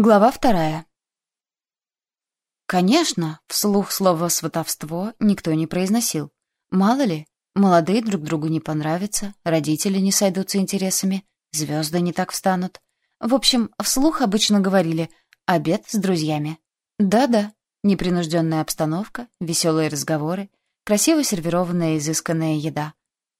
Глава вторая. Конечно, вслух слово «сватовство» никто не произносил. Мало ли, молодые друг другу не понравятся, родители не сойдутся интересами, звезды не так встанут. В общем, вслух обычно говорили «обед с друзьями». Да-да, непринужденная обстановка, веселые разговоры, красиво сервированная изысканная еда.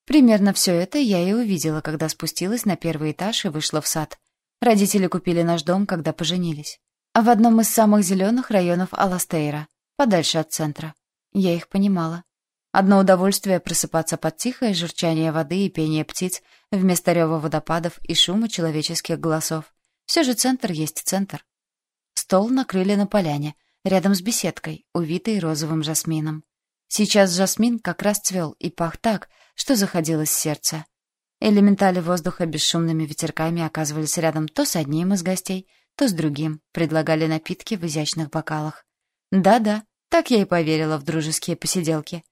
Примерно все это я и увидела, когда спустилась на первый этаж и вышла в сад — Родители купили наш дом, когда поженились. А в одном из самых зеленых районов Аластейра, подальше от центра. Я их понимала. Одно удовольствие просыпаться под тихое журчание воды и пение птиц вместо рева водопадов и шума человеческих голосов. Все же центр есть центр. Стол накрыли на поляне, рядом с беседкой, увитой розовым жасмином. Сейчас жасмин как раз цвел и пах так, что заходилось сердце. Элементали воздуха бесшумными ветерками оказывались рядом то с одним из гостей, то с другим, предлагали напитки в изящных бокалах. Да-да, так я и поверила в дружеские посиделки.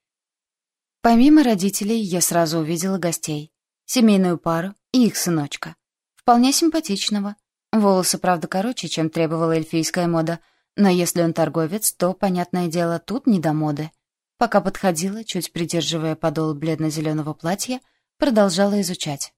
Помимо родителей, я сразу увидела гостей. Семейную пару и их сыночка. Вполне симпатичного. Волосы, правда, короче, чем требовала эльфийская мода, но если он торговец, то, понятное дело, тут не до моды. Пока подходила, чуть придерживая подол бледно-зеленого платья, Продолжала изучать.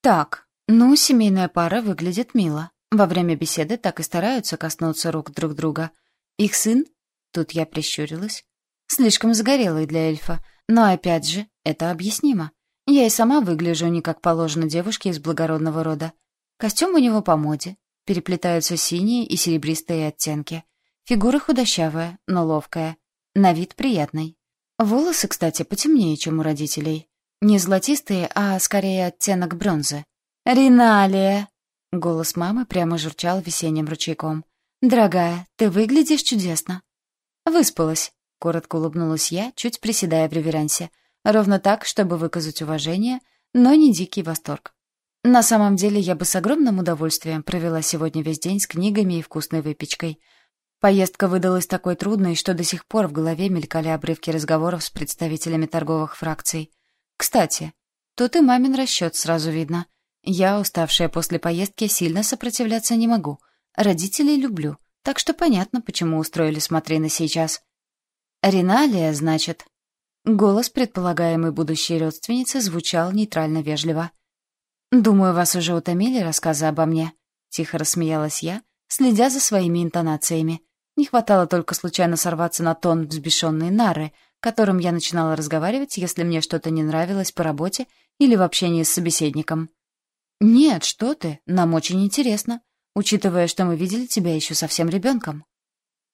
Так, ну, семейная пара выглядит мило. Во время беседы так и стараются коснуться рук друг друга. Их сын, тут я прищурилась, слишком загорелый для эльфа, но опять же, это объяснимо. Я и сама выгляжу не как положено девушке из благородного рода. Костюм у него по моде, переплетаются синие и серебристые оттенки. Фигура худощавая, но ловкая. На вид приятный. Волосы, кстати, потемнее, чем у родителей. Не золотистые, а скорее оттенок бронзы. «Риналия!» — голос мамы прямо журчал весенним ручейком. «Дорогая, ты выглядишь чудесно». «Выспалась», — коротко улыбнулась я, чуть приседая в реверансе. Ровно так, чтобы выказать уважение, но не дикий восторг. На самом деле я бы с огромным удовольствием провела сегодня весь день с книгами и вкусной выпечкой. Поездка выдалась такой трудной, что до сих пор в голове мелькали обрывки разговоров с представителями торговых фракций. Кстати, тут и мамин расчет сразу видно. Я, уставшая после поездки, сильно сопротивляться не могу. Родителей люблю, так что понятно, почему устроили смотрины сейчас. «Риналия, значит?» Голос предполагаемой будущей родственницы звучал нейтрально-вежливо. «Думаю, вас уже утомили рассказы обо мне», — тихо рассмеялась я, следя за своими интонациями. Не хватало только случайно сорваться на тон взбешенной нары — которым я начинала разговаривать, если мне что-то не нравилось по работе или в общении с собеседником. «Нет, что ты, нам очень интересно, учитывая, что мы видели тебя еще совсем ребенком».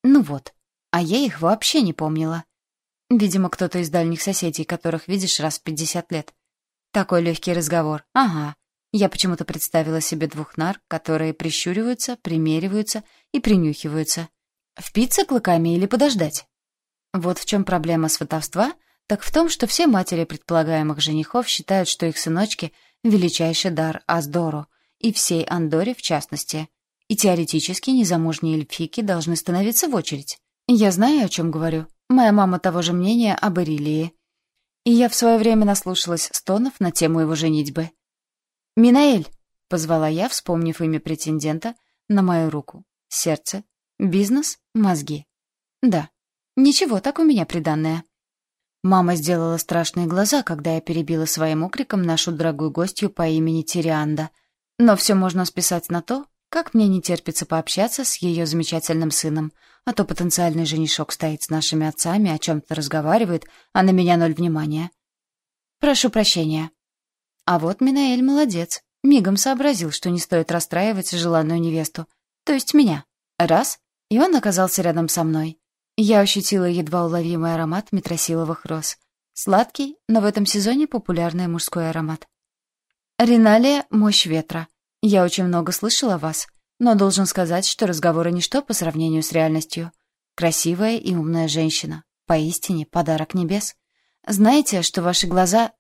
«Ну вот, а я их вообще не помнила. Видимо, кто-то из дальних соседей, которых видишь раз в пятьдесят лет. Такой легкий разговор. Ага. Я почему-то представила себе двух нар, которые прищуриваются, примериваются и принюхиваются. Впиться клыками или подождать? Вот в чем проблема сватовства, так в том, что все матери предполагаемых женихов считают, что их сыночки — величайший дар Аздору, и всей Андоре в частности. И теоретически незамужние эльфики должны становиться в очередь. Я знаю, о чем говорю. Моя мама того же мнения об Ирилии. И я в свое время наслушалась стонов на тему его женитьбы. «Минаэль!» — позвала я, вспомнив имя претендента, на мою руку. Сердце, бизнес, мозги. Да, Ничего, так у меня приданное. Мама сделала страшные глаза, когда я перебила своим окриком нашу дорогую гостью по имени Тирианда. Но все можно списать на то, как мне не терпится пообщаться с ее замечательным сыном, а то потенциальный женишок стоит с нашими отцами, о чем-то разговаривает, а на меня ноль внимания. Прошу прощения. А вот Минаэль молодец. Мигом сообразил, что не стоит расстраивать желанную невесту. То есть меня. Раз, и он оказался рядом со мной. Я ощутила едва уловимый аромат метросиловых роз. Сладкий, но в этом сезоне популярный мужской аромат. Риналия — мощь ветра. Я очень много слышала о вас, но должен сказать, что разговоры ничто по сравнению с реальностью. Красивая и умная женщина. Поистине подарок небес. Знаете, что ваши глаза...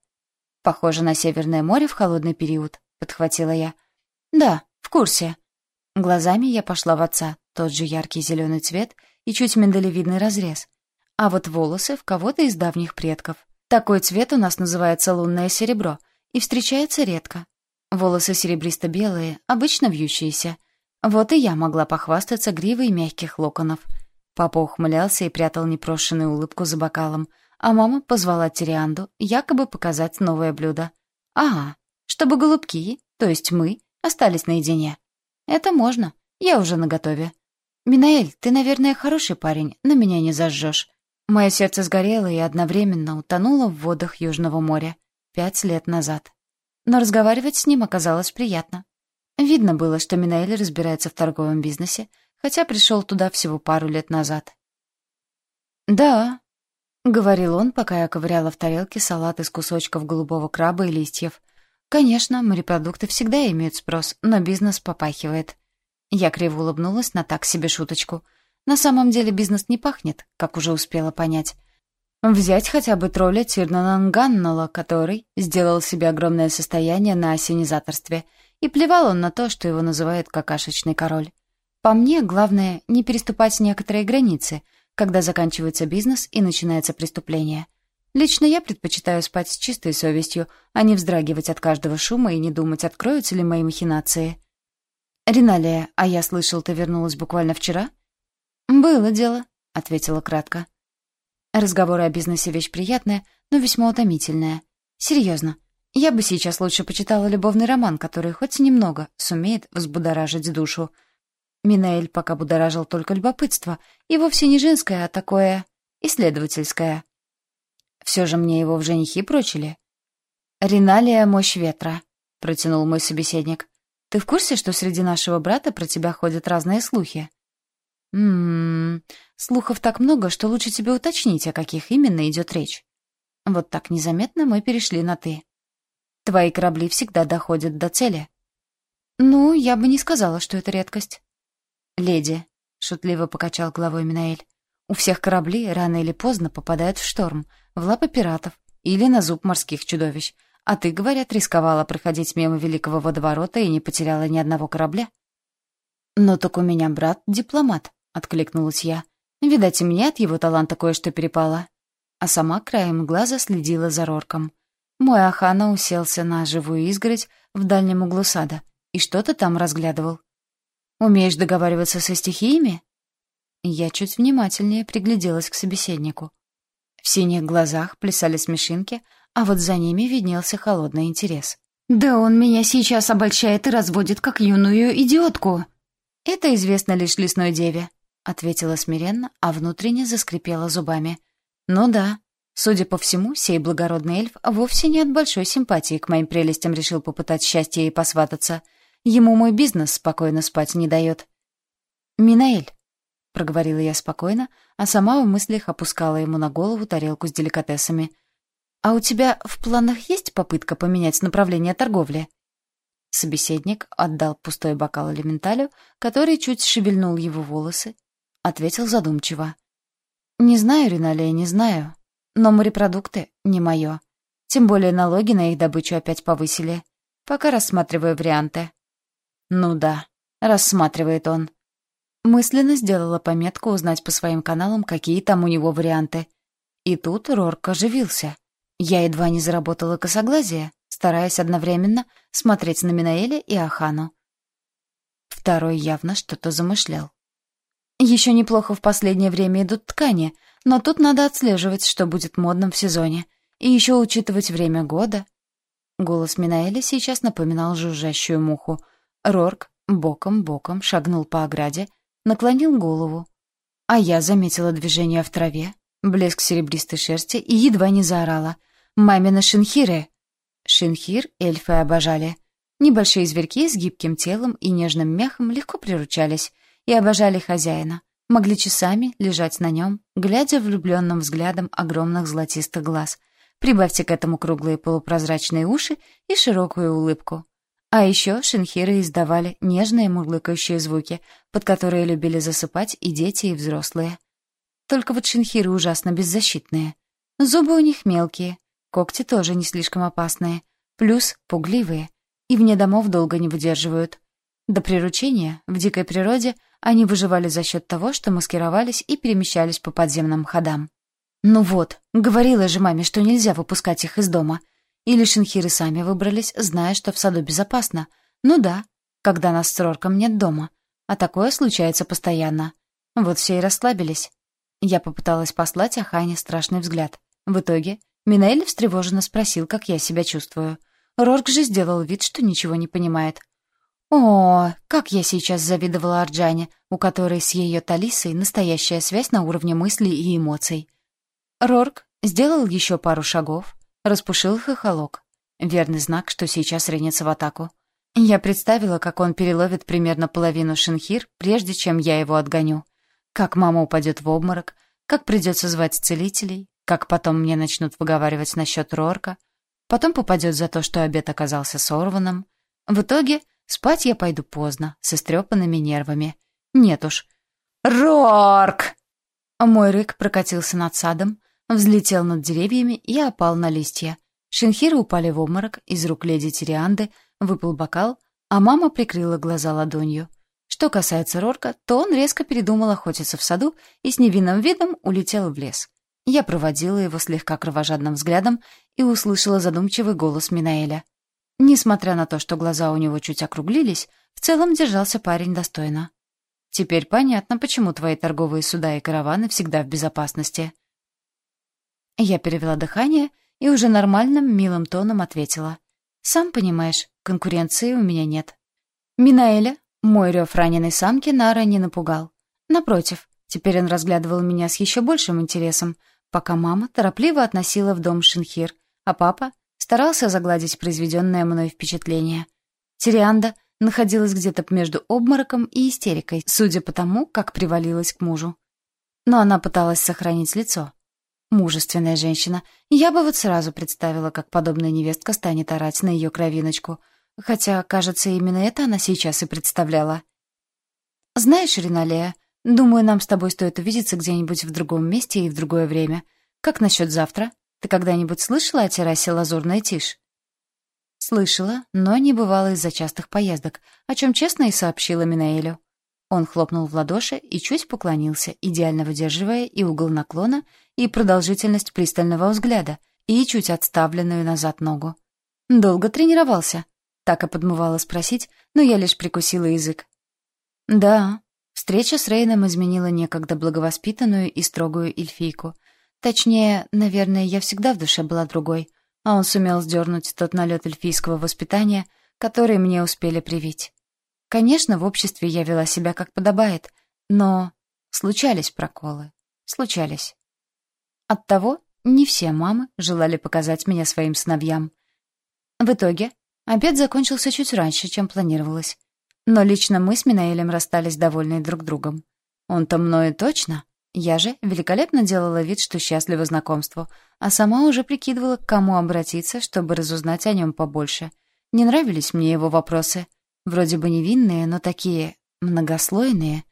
Похожи на Северное море в холодный период, подхватила я. Да, в курсе. Глазами я пошла в отца, тот же яркий зеленый цвет — и чуть миндалевидный разрез. А вот волосы в кого-то из давних предков. Такой цвет у нас называется лунное серебро и встречается редко. Волосы серебристо-белые, обычно вьющиеся. Вот и я могла похвастаться гривой мягких локонов. Папа ухмылялся и прятал непрошенную улыбку за бокалом, а мама позвала Тирианду якобы показать новое блюдо. Ага, чтобы голубки, то есть мы, остались наедине. Это можно, я уже наготове. Минаэль, ты, наверное, хороший парень, но меня не зажжешь. Мое сердце сгорело и одновременно утонуло в водах Южного моря пять лет назад. Но разговаривать с ним оказалось приятно. Видно было, что Минаэль разбирается в торговом бизнесе, хотя пришел туда всего пару лет назад. «Да», — говорил он, пока я ковыряла в тарелке салат из кусочков голубого краба и листьев. «Конечно, морепродукты всегда имеют спрос, но бизнес попахивает». Я криво улыбнулась на так себе шуточку. На самом деле бизнес не пахнет, как уже успела понять. Взять хотя бы тролля Тирнананганнала, который сделал себе огромное состояние на осенизаторстве — и плевал он на то, что его называют «какашечный король». По мне, главное — не переступать некоторые границы, когда заканчивается бизнес и начинается преступление. Лично я предпочитаю спать с чистой совестью, а не вздрагивать от каждого шума и не думать, откроются ли мои махинации. «Риналия, а я слышал, ты вернулась буквально вчера?» «Было дело», — ответила кратко. Разговоры о бизнесе — вещь приятная, но весьма утомительная. Серьезно, я бы сейчас лучше почитала любовный роман, который хоть немного сумеет взбудоражить душу. Минаэль пока будоражил только любопытство, и вовсе не женское, а такое исследовательское. Все же мне его в женихи прочили. «Риналия — мощь ветра», — протянул мой собеседник. «Ты в курсе, что среди нашего брата про тебя ходят разные слухи?» «Ммм, слухов так много, что лучше тебе уточнить, о каких именно идет речь». Вот так незаметно мы перешли на «ты». Твои корабли всегда доходят до цели. Ну, я бы не сказала, что это редкость. Леди, шутливо покачал головой Минаэль, у всех корабли рано или поздно попадают в шторм, в лапы пиратов или на зуб морских чудовищ. А ты, говорят, рисковала проходить мимо Великого водоворота и не потеряла ни одного корабля. «Но так у меня брат дипломат», — откликнулась я. «Видать, и мне от его таланта кое-что перепало». А сама краем глаза следила за Рорком. Мой Ахана уселся на живую изгородь в дальнем углу сада и что-то там разглядывал. «Умеешь договариваться со стихиями?» Я чуть внимательнее пригляделась к собеседнику. В синих глазах плясали смешинки, а вот за ними виднелся холодный интерес. «Да он меня сейчас обольщает и разводит, как юную идиотку!» «Это известно лишь лесной деве», — ответила смиренно, а внутренне заскрипела зубами. «Ну да, Судя по всему, сей благородный эльф вовсе не от большой симпатии к моим прелестям решил попытать счастье и посвататься. Ему мой бизнес спокойно спать не дает. «Минаэль», — проговорила я спокойно, а сама в мыслях опускала ему на голову тарелку с деликатесами. «А у тебя в планах есть попытка поменять направление торговли?» Собеседник отдал пустой бокал элементалю, который чуть шевельнул его волосы, ответил задумчиво. «Не знаю, Риналия, не знаю. Но морепродукты — не мое. Тем более налоги на их добычу опять повысили. Пока рассматриваю варианты. Ну да, рассматривает он. Мысленно сделала пометку узнать по своим каналам, какие там у него варианты. И тут Рорк оживился. Я едва не заработала косоглазие, стараясь одновременно смотреть на Минаэля и Ахану. Второй явно что-то замышлял. Еще неплохо в последнее время идут ткани, но тут надо отслеживать, что будет модным в сезоне. И еще учитывать время года. Голос Минаэля сейчас напоминал жужжащую муху. Рорк боком-боком шагнул по ограде, наклонил голову. А я заметила движение в траве, блеск серебристой шерсти и едва не заорала. «Мамина шинхиры!» Шинхир эльфы обожали. Небольшие зверьки с гибким телом и нежным мяхом легко приручались и обожали хозяина могли часами лежать на нем, глядя влюбленным взглядом огромных золотистых глаз. Прибавьте к этому круглые полупрозрачные уши и широкую улыбку. А еще шинхиры издавали нежные мурлыкающие звуки, под которые любили засыпать и дети, и взрослые. Только вот шинхиры ужасно беззащитные. Зубы у них мелкие, когти тоже не слишком опасные, плюс пугливые, и вне домов долго не выдерживают. До приручения в дикой природе они выживали за счет того, что маскировались и перемещались по подземным ходам. Ну вот, говорила же маме, что нельзя выпускать их из дома. Или шинхиры сами выбрались, зная, что в саду безопасно. Ну да, когда нас с Рорком нет дома. а такое случается постоянно. Вот все и расслабились. Я попыталась послать Ахане страшный взгляд. В итоге Минелли встревоженно спросил, как я себя чувствую. Рорк же сделал вид, что ничего не понимает. О, как я сейчас завидовала Арджане, у которой с ее Талисой настоящая связь на уровне мыслей и эмоций. Рорк сделал еще пару шагов, распушил хохолок. Верный знак, что сейчас ринется в атаку. Я представила, как он переловит примерно половину шинхир, прежде чем я его отгоню. Как мама упадет в обморок, как придется звать целителей, как потом мне начнут выговаривать насчет Рорка, потом попадет за то, что обед оказался сорванным. В итоге спать я пойду поздно, с истрепанными нервами. Нет уж. «Рорк!» Мой рык прокатился над садом, взлетел над деревьями и опал на листья. Шинхиры упали в обморок, из рук леди Тирианды выпал бокал, а мама прикрыла глаза ладонью. Что касается Рорка, то он резко передумал охотиться в саду и с невинным видом улетел в лес. Я проводила его слегка кровожадным взглядом и услышала задумчивый голос Минаэля. Несмотря на то, что глаза у него чуть округлились, в целом держался парень достойно. «Теперь понятно, почему твои торговые суда и караваны всегда в безопасности». Я перевела дыхание и уже нормальным, милым тоном ответила. «Сам понимаешь, конкуренции у меня нет». Минаэля, мой рев раненой самки, Нара не напугал. Напротив, теперь он разглядывал меня с еще большим интересом — пока мама торопливо относила в дом Шинхир, а папа старался загладить произведенное мной впечатление. Тирианда находилась где-то между обмороком и истерикой, судя по тому, как привалилась к мужу. Но она пыталась сохранить лицо. Мужественная женщина. Я бы вот сразу представила, как подобная невестка станет орать на ее кровиночку. Хотя, кажется, именно это она сейчас и представляла. «Знаешь, Риналея, Думаю, нам с тобой стоит увидеться где-нибудь в другом месте и в другое время. Как насчет завтра? Ты когда-нибудь слышала о террасе «Лазурная тишь»?» Слышала, но не бывало из-за частых поездок, о чем честно и сообщила Минаэлю. Он хлопнул в ладоши и чуть поклонился, идеально выдерживая и угол наклона, и продолжительность пристального взгляда, и чуть отставленную назад ногу. «Долго тренировался?» Так и подмывала спросить, но я лишь прикусила язык. «Да, Встреча с Рейном изменила некогда благовоспитанную и строгую эльфийку. Точнее, наверное, я всегда в душе была другой, а он сумел сдернуть тот налет эльфийского воспитания, который мне успели привить. Конечно, в обществе я вела себя как подобает, но случались проколы. Случались. Оттого не все мамы желали показать меня своим сыновьям. В итоге обед закончился чуть раньше, чем планировалось. Но лично мы с Минаэлем расстались довольны друг другом. Он-то мною точно. Я же великолепно делала вид, что счастлива знакомству, а сама уже прикидывала, к кому обратиться, чтобы разузнать о нем побольше. Не нравились мне его вопросы. Вроде бы невинные, но такие многослойные.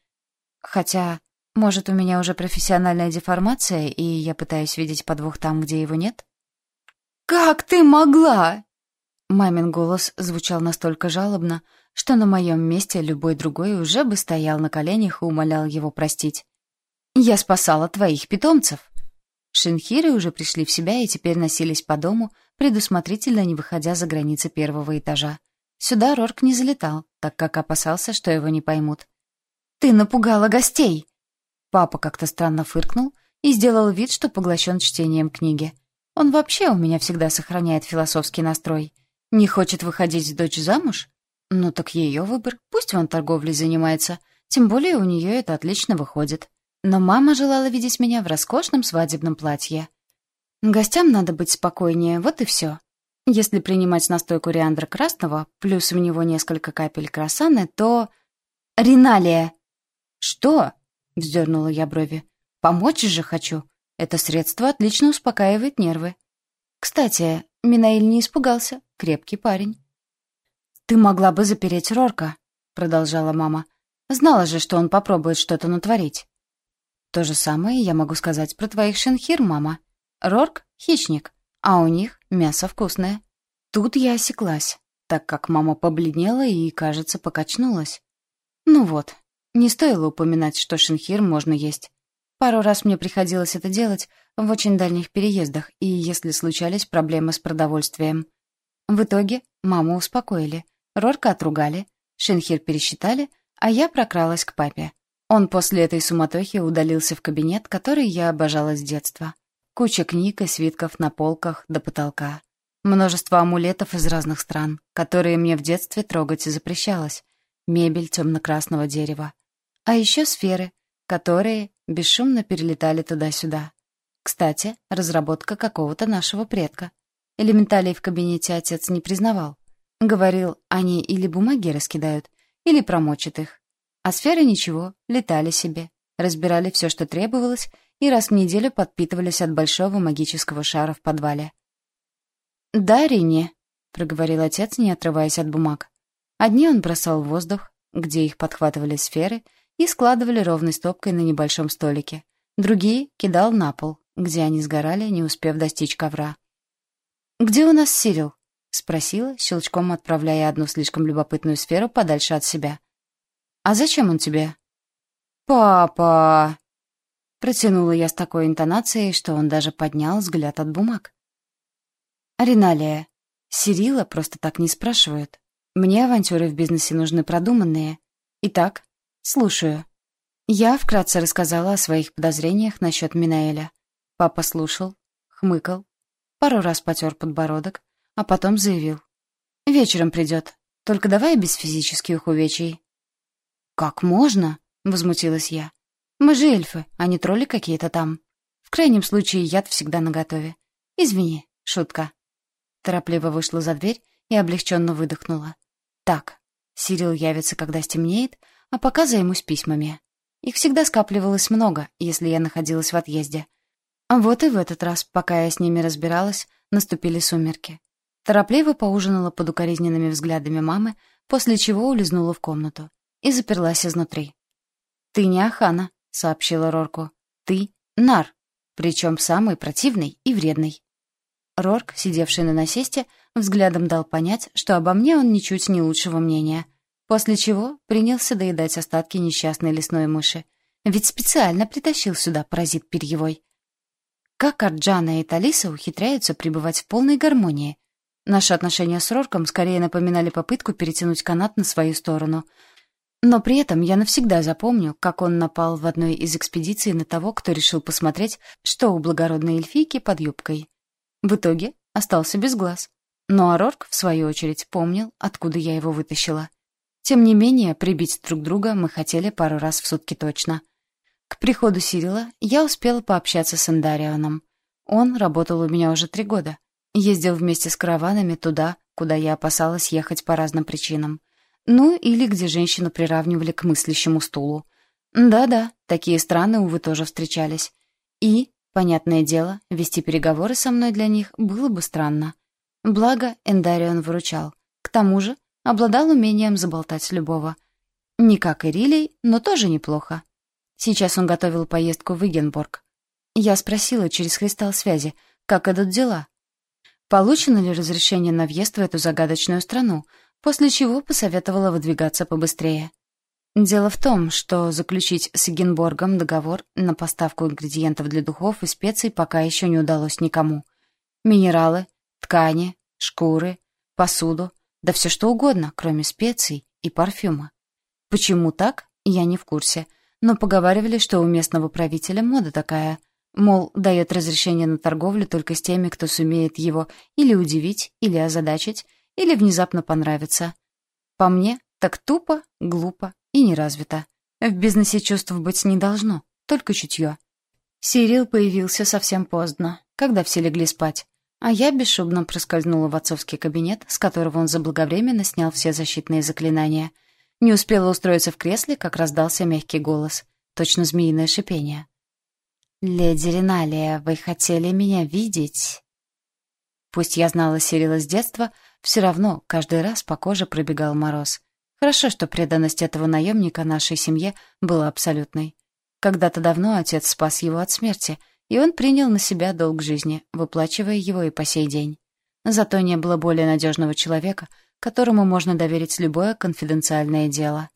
Хотя, может, у меня уже профессиональная деформация, и я пытаюсь видеть подвох там, где его нет? «Как ты могла?» Мамин голос звучал настолько жалобно, что на моем месте любой другой уже бы стоял на коленях и умолял его простить. «Я спасала твоих питомцев!» Шинхиры уже пришли в себя и теперь носились по дому, предусмотрительно не выходя за границы первого этажа. Сюда Рорк не залетал, так как опасался, что его не поймут. «Ты напугала гостей!» Папа как-то странно фыркнул и сделал вид, что поглощен чтением книги. Он вообще у меня всегда сохраняет философский настрой. Не хочет выходить дочь замуж? Ну так ее выбор, пусть он торговлей занимается, тем более у нее это отлично выходит. Но мама желала видеть меня в роскошном свадебном платье. Гостям надо быть спокойнее, вот и все. Если принимать настой кориандра красного, плюс в него несколько капель красаны, то... «Риналия!» «Что?» — вздернула я брови. «Помочь же хочу. Это средство отлично успокаивает нервы». Кстати, Минаиль не испугался. Крепкий парень. «Ты могла бы запереть Рорка», — продолжала мама. «Знала же, что он попробует что-то натворить». «То же самое я могу сказать про твоих шинхир, мама. Рорк — хищник, а у них мясо вкусное». Тут я осеклась, так как мама побледнела и, кажется, покачнулась. Ну вот, не стоило упоминать, что шинхир можно есть. Пару раз мне приходилось это делать в очень дальних переездах, и если случались проблемы с продовольствием. В итоге маму успокоили, Рорка отругали, Шинхир пересчитали, а я прокралась к папе. Он после этой суматохи удалился в кабинет, который я обожала с детства. Куча книг и свитков на полках до потолка. Множество амулетов из разных стран, которые мне в детстве трогать запрещалось. Мебель темно-красного дерева. А еще сферы, которые бесшумно перелетали туда-сюда. Кстати, разработка какого-то нашего предка. Элементалей в кабинете отец не признавал. Говорил, они или бумаги раскидают, или промочат их. А сферы ничего, летали себе, разбирали все, что требовалось, и раз в неделю подпитывались от большого магического шара в подвале. «Да, Рине», — проговорил отец, не отрываясь от бумаг. Одни он бросал в воздух, где их подхватывали сферы, и складывали ровной стопкой на небольшом столике. Другие кидал на пол, где они сгорали, не успев достичь ковра. «Где у нас Сирил?» — спросила, щелчком отправляя одну слишком любопытную сферу подальше от себя. «А зачем он тебе?» «Папа!» Протянула я с такой интонацией, что он даже поднял взгляд от бумаг. «Риналия, Сирила просто так не спрашивают. Мне авантюры в бизнесе нужны продуманные. Итак, слушаю». Я вкратце рассказала о своих подозрениях насчет Минаэля. Папа слушал, хмыкал, пару раз потер подбородок, а потом заявил. «Вечером придет. Только давай без физических увечий». «Как можно?» — возмутилась я. «Мы же эльфы, а не тролли какие-то там. В крайнем случае яд всегда наготове. Извини, шутка». Торопливо вышла за дверь и облегченно выдохнула. «Так, Сирил явится, когда стемнеет, а пока займусь письмами. Их всегда скапливалось много, если я находилась в отъезде. А вот и в этот раз, пока я с ними разбиралась, наступили сумерки. Торопливо поужинала под укоризненными взглядами мамы, после чего улизнула в комнату и заперлась изнутри. «Ты не Ахана», — сообщила Рорку. «Ты — Нар, причем самый противный и вредный». Рорк, сидевший на насесте, взглядом дал понять, что обо мне он ничуть не лучшего мнения, после чего принялся доедать остатки несчастной лесной мыши. Ведь специально притащил сюда паразит перьевой. Как Арджана и Талиса ухитряются пребывать в полной гармонии? Наши отношения с Рорком скорее напоминали попытку перетянуть канат на свою сторону — но при этом я навсегда запомню, как он напал в одной из экспедиций на того, кто решил посмотреть, что у благородной эльфийки под юбкой. В итоге остался без глаз. Но Арорк, в свою очередь, помнил, откуда я его вытащила. Тем не менее, прибить друг друга мы хотели пару раз в сутки точно. К приходу Сирила я успела пообщаться с Эндарионом. Он работал у меня уже три года. Ездил вместе с караванами туда, куда я опасалась ехать по разным причинам. Ну, или где женщину приравнивали к мыслящему стулу. Да-да, такие страны, увы, тоже встречались. И, понятное дело, вести переговоры со мной для них было бы странно. Благо, Эндарион выручал. К тому же, обладал умением заболтать любого. Не как Ирилей, но тоже неплохо. Сейчас он готовил поездку в Игенборг. Я спросила через кристалл связи, как идут дела. Получено ли разрешение на въезд в эту загадочную страну, после чего посоветовала выдвигаться побыстрее. Дело в том, что заключить с Эгенборгом договор на поставку ингредиентов для духов и специй пока еще не удалось никому. Минералы, ткани, шкуры, посуду, да все что угодно, кроме специй и парфюма. Почему так, я не в курсе, но поговаривали, что у местного правителя мода такая, мол, дает разрешение на торговлю только с теми, кто сумеет его или удивить, или озадачить, или внезапно понравится. По мне, так тупо, глупо и неразвито. В бизнесе чувств быть не должно, только чутье. Сирил появился совсем поздно, когда все легли спать, а я бесшумно проскользнула в отцовский кабинет, с которого он заблаговременно снял все защитные заклинания. Не успела устроиться в кресле, как раздался мягкий голос, точно змеиное шипение. «Леди Риналия, вы хотели меня видеть?» Пусть я знала Сирила с детства, все равно каждый раз по коже пробегал мороз. Хорошо, что преданность этого наемника нашей семье была абсолютной. Когда-то давно отец спас его от смерти, и он принял на себя долг жизни, выплачивая его и по сей день. Зато не было более надежного человека, которому можно доверить любое конфиденциальное дело.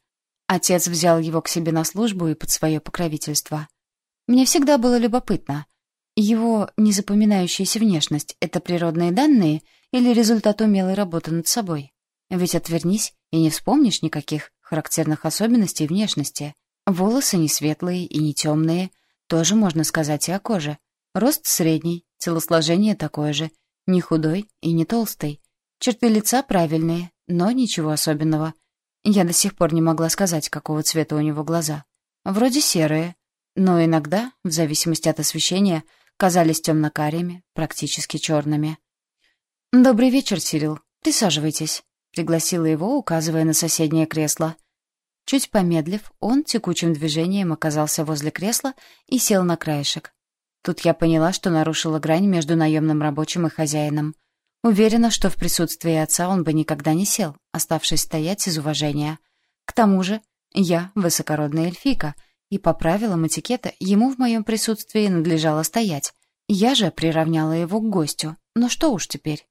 Отец взял его к себе на службу и под свое покровительство. Мне всегда было любопытно, его незапоминающаяся внешность — это природные данные или результат умелой работы над собой? Ведь отвернись, и не вспомнишь никаких характерных особенностей внешности. Волосы не светлые и не темные, тоже можно сказать и о коже. Рост средний, телосложение такое же, не худой и не толстый. Черты лица правильные, но ничего особенного. Я до сих пор не могла сказать, какого цвета у него глаза. Вроде серые, но иногда, в зависимости от освещения, казались темно-карими, практически черными. «Добрый вечер, Сирил. Присаживайтесь», — пригласила его, указывая на соседнее кресло. Чуть помедлив, он текучим движением оказался возле кресла и сел на краешек. Тут я поняла, что нарушила грань между наемным рабочим и хозяином. Уверена, что в присутствии отца он бы никогда не сел, оставшись стоять из уважения. К тому же я высокородная эльфийка — и по правилам этикета ему в моем присутствии надлежало стоять. Я же приравняла его к гостю. Но что уж теперь.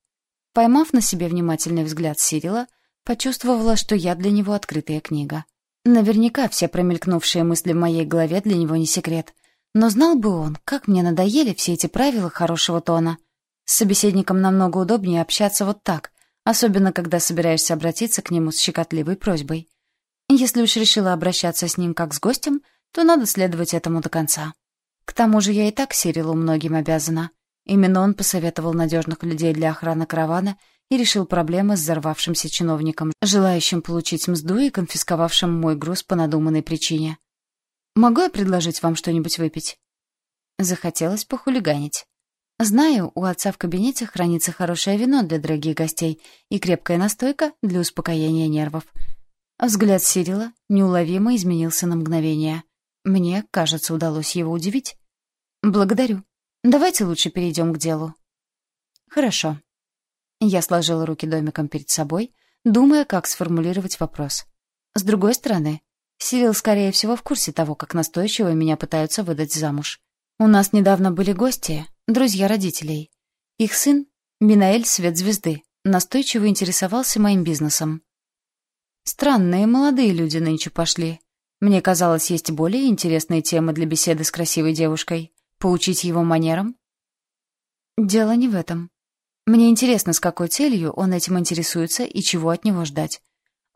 Поймав на себе внимательный взгляд Сирила, почувствовала, что я для него открытая книга. Наверняка все промелькнувшие мысли в моей голове для него не секрет. Но знал бы он, как мне надоели все эти правила хорошего тона. С собеседником намного удобнее общаться вот так, особенно когда собираешься обратиться к нему с щекотливой просьбой. Если уж решила обращаться с ним как с гостем, то надо следовать этому до конца. К тому же я и так Сирилу многим обязана. Именно он посоветовал надежных людей для охраны каравана и решил проблемы с взорвавшимся чиновником, желающим получить мзду и конфисковавшим мой груз по надуманной причине. «Могу я предложить вам что-нибудь выпить?» Захотелось похулиганить. Знаю, у отца в кабинете хранится хорошее вино для дорогих гостей и крепкая настойка для успокоения нервов. Взгляд Сирила неуловимо изменился на мгновение. Мне, кажется, удалось его удивить. «Благодарю. Давайте лучше перейдем к делу». «Хорошо». Я сложила руки домиком перед собой, думая, как сформулировать вопрос. С другой стороны, Сирил, скорее всего, в курсе того, как настойчиво меня пытаются выдать замуж. У нас недавно были гости, друзья родителей. Их сын, Минаэль Свет Звезды, настойчиво интересовался моим бизнесом. Странные молодые люди нынче пошли. Мне казалось, есть более интересные темы для беседы с красивой девушкой. Поучить его манерам? Дело не в этом. Мне интересно, с какой целью он этим интересуется и чего от него ждать.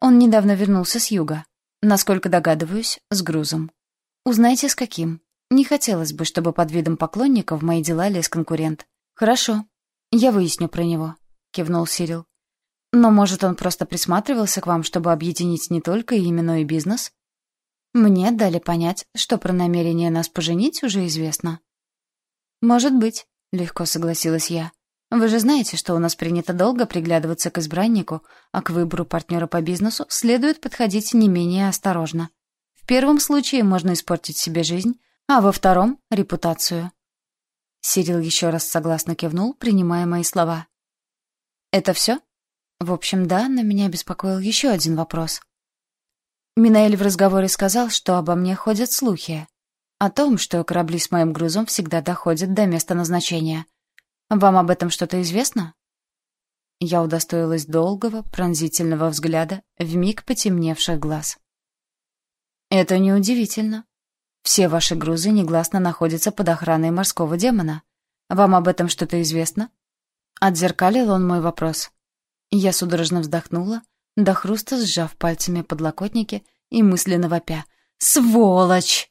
Он недавно вернулся с юга. Насколько догадываюсь, с грузом. Узнайте, с каким. Не хотелось бы, чтобы под видом поклонника в мои дела лез конкурент. Хорошо. Я выясню про него, кивнул Сирил. Но, может, он просто присматривался к вам, чтобы объединить не только имя, но и бизнес? Мне дали понять, что про намерение нас поженить уже известно. «Может быть», — легко согласилась я. «Вы же знаете, что у нас принято долго приглядываться к избраннику, а к выбору партнера по бизнесу следует подходить не менее осторожно. В первом случае можно испортить себе жизнь, а во втором — репутацию». Сирил еще раз согласно кивнул, принимая мои слова. «Это все?» В общем, да, но меня беспокоил еще один вопрос. Минаэль в разговоре сказал, что обо мне ходят слухи. О том, что корабли с моим грузом всегда доходят до места назначения. Вам об этом что-то известно? Я удостоилась долгого, пронзительного взгляда в миг потемневших глаз. Это неудивительно. Все ваши грузы негласно находятся под охраной морского демона. Вам об этом что-то известно? Отзеркалил он мой вопрос. Я судорожно вздохнула, до хруста сжав пальцами подлокотники и мысленно вопя. «Сволочь!»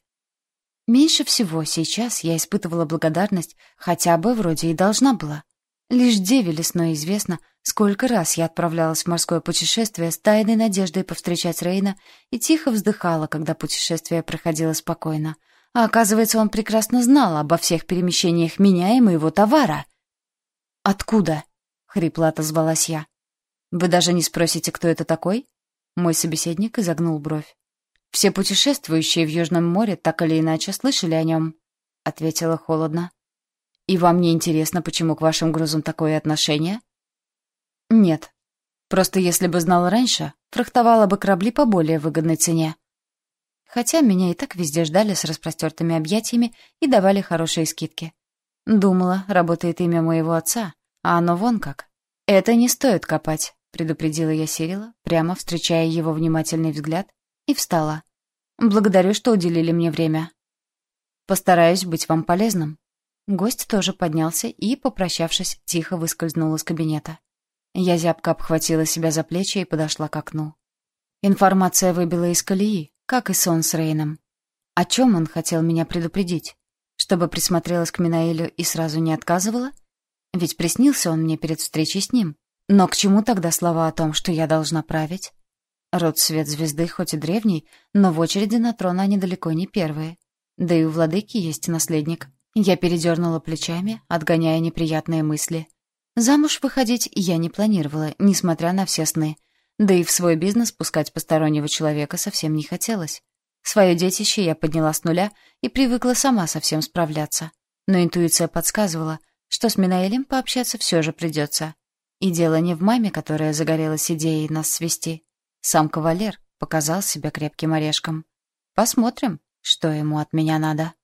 Меньше всего сейчас я испытывала благодарность, хотя бы вроде и должна была. Лишь деве лесной известно, сколько раз я отправлялась в морское путешествие с тайной надеждой повстречать Рейна и тихо вздыхала, когда путешествие проходило спокойно. А оказывается, он прекрасно знал обо всех перемещениях меня и моего товара. «Откуда?» — хрипло отозвалась я. Вы даже не спросите, кто это такой? Мой собеседник изогнул бровь. Все путешествующие в Южном море так или иначе слышали о нем, ответила холодно. И вам не интересно, почему к вашим грузам такое отношение? Нет. Просто если бы знал раньше, фрахтовала бы корабли по более выгодной цене. Хотя меня и так везде ждали с распростертыми объятиями и давали хорошие скидки. Думала, работает имя моего отца, а оно вон как. Это не стоит копать предупредила я Сирила, прямо встречая его внимательный взгляд, и встала. «Благодарю, что уделили мне время. Постараюсь быть вам полезным». Гость тоже поднялся и, попрощавшись, тихо выскользнул из кабинета. Я зябко обхватила себя за плечи и подошла к окну. Информация выбила из колеи, как и сон с Рейном. О чем он хотел меня предупредить? Чтобы присмотрелась к Минаэлю и сразу не отказывала? Ведь приснился он мне перед встречей с ним. Но к чему тогда слова о том, что я должна править? Род Свет Звезды хоть и древний, но в очереди на трон они далеко не первые. Да и у владыки есть наследник. Я передернула плечами, отгоняя неприятные мысли. Замуж выходить я не планировала, несмотря на все сны. Да и в свой бизнес пускать постороннего человека совсем не хотелось. Свое детище я подняла с нуля и привыкла сама со всем справляться. Но интуиция подсказывала, что с Минаэлем пообщаться все же придется. И дело не в маме, которая загорелась идеей нас свести. Сам кавалер показал себя крепким орешком. Посмотрим, что ему от меня надо.